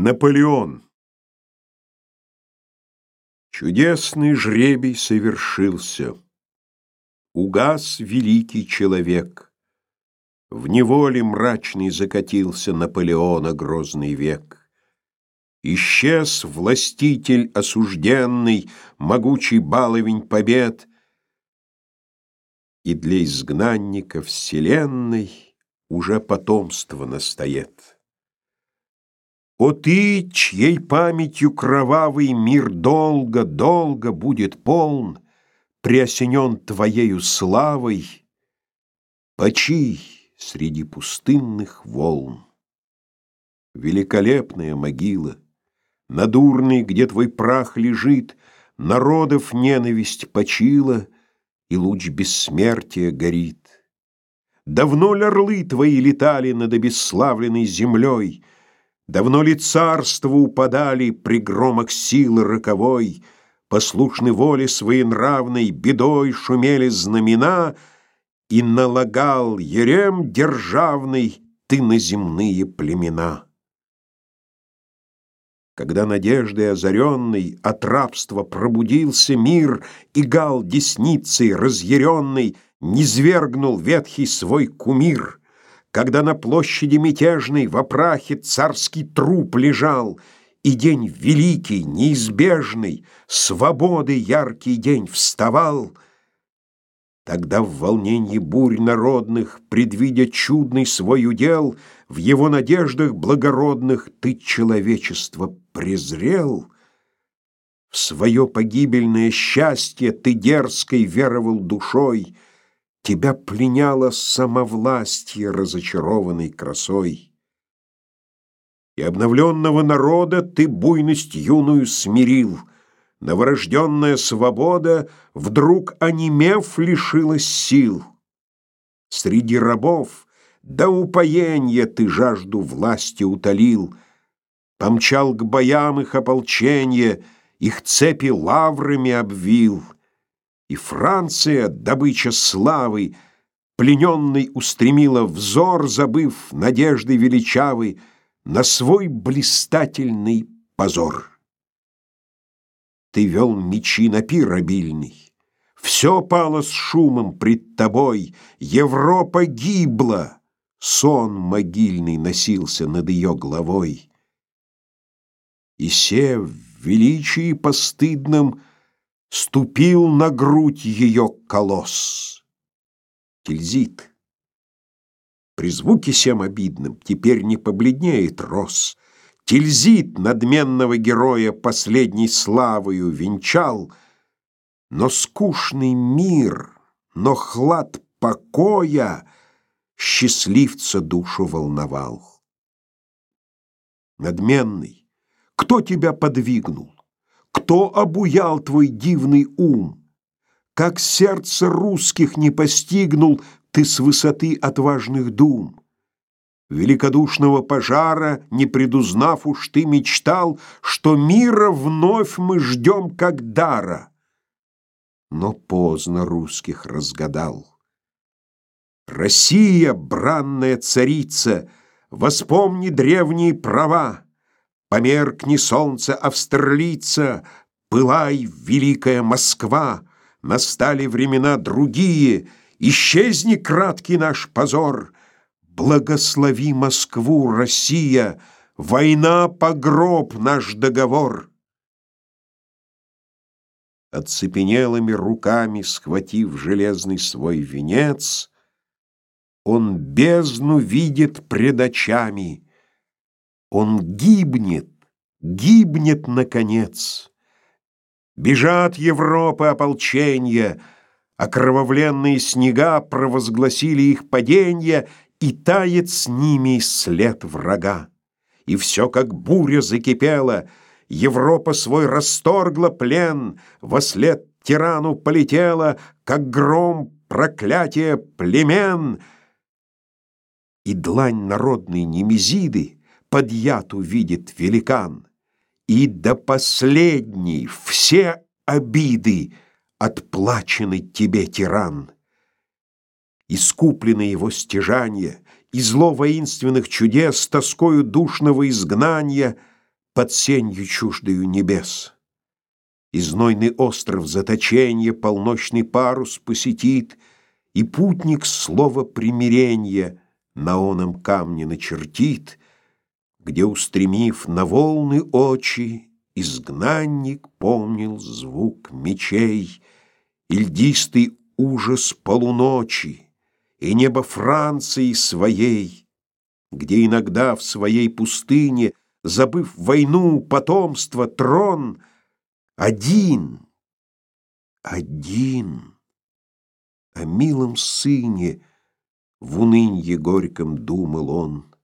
Наполеон Чудесный жребий совершился. Угас великий человек. В неволе мрачный закатился Наполеона грозный век. Исчез властитель осужденный, Могучий баловень побед, И для изгнанника вселенной Уже потомство настоит. О ты, чьей памятью кровавый мир долго, долго будет полн, Приосенен твоею славой, Почий среди пустынных волн. Великолепная могила, Надурный, где твой прах лежит, Народов ненависть почила, И луч бессмертия горит. Давно ли орлы твои летали над обесславленной землей, Давно ли царства упадали при громах силы роковой, Послушны воле своенравной, бедой шумели знамена, И налагал ерем державный ты на земные племена. Когда надеждой озаренный от рабства пробудился мир, И гал десницей разъяренный низвергнул ветхий свой кумир — когда на площади мятежной в опрахе царский труп лежал, и день великий, неизбежный, свободы яркий день вставал, тогда в волнении бурь народных, предвидя чудный свой удел, в его надеждах благородных ты человечество презрел, в свое погибельное счастье ты дерзкой веровал душой — Тебя пленяло самовластие разочарованной красой. И обновленного народа ты буйность юную смирил, Новорожденная свобода, вдруг онемев, лишилась сил. Среди рабов до упоения ты жажду власти утолил, Помчал к боям их ополченье, их цепи лаврами обвил — и Франция, добыча славы, Плененный устремила взор, Забыв надежды величавой На свой блистательный позор. Ты вел мечи на пир обильный, Все пало с шумом пред тобой, Европа гибла, Сон могильный носился над ее головой. И се в величии постыдном Ступил на грудь ее колосс. Тильзит. При звуке сем обидным теперь не побледнеет рос. Тильзит надменного героя последней славою венчал, но скучный мир, но хлад покоя счастливца душу волновал. Надменный, кто тебя подвигнул? Кто обуял твой дивный ум? Как сердце русских не постигнул ты с высоты отважных дум? Великодушного пожара, не предузнав уж ты мечтал, Что мира вновь мы ждем как дара. Но поздно русских разгадал. Россия, бранная царица, Воспомни древние права, Померкни солнце австралийца, Пылай, великая Москва, Настали времена другие, Исчезни краткий наш позор, Благослови Москву, Россия, Война, погроб наш договор. Оцепенелыми руками, Схватив железный свой венец, Он бездну видит пред очами — он гибнет, гибнет, наконец. Бежат Европы ополченья, Окровавленные снега провозгласили их паденье, И тает с ними след врага. И все, как буря, закипело, Европа свой расторгла плен, Во след тирану полетела, Как гром проклятие племен. И длань народной Немезиды подъяту видит великан, и до последней все обиды отплачены тебе, тиран. Искуплены его стяжания, и зло воинственных чудес, тоскою душного изгнания, под сенью чуждою небес. И знойный остров заточения полночный парус посетит, И путник слово примирения на оном камне начертит, Где, устремив на волны очи, Изгнанник помнил звук мечей И ужас полуночи, И небо Франции своей, Где иногда в своей пустыне забыв войну, потомство, трон, один, один о милом сыне в унынье горьком думал он.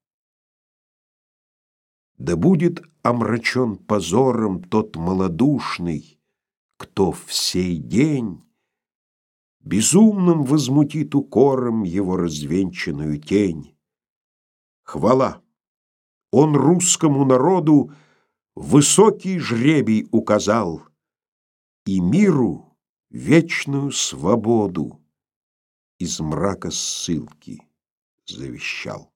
Да будет омрачен позором тот малодушный, кто в сей день безумным возмутит укором его развенчанную тень. Хвала! Он русскому народу высокий жребий указал и миру вечную свободу из мрака ссылки завещал.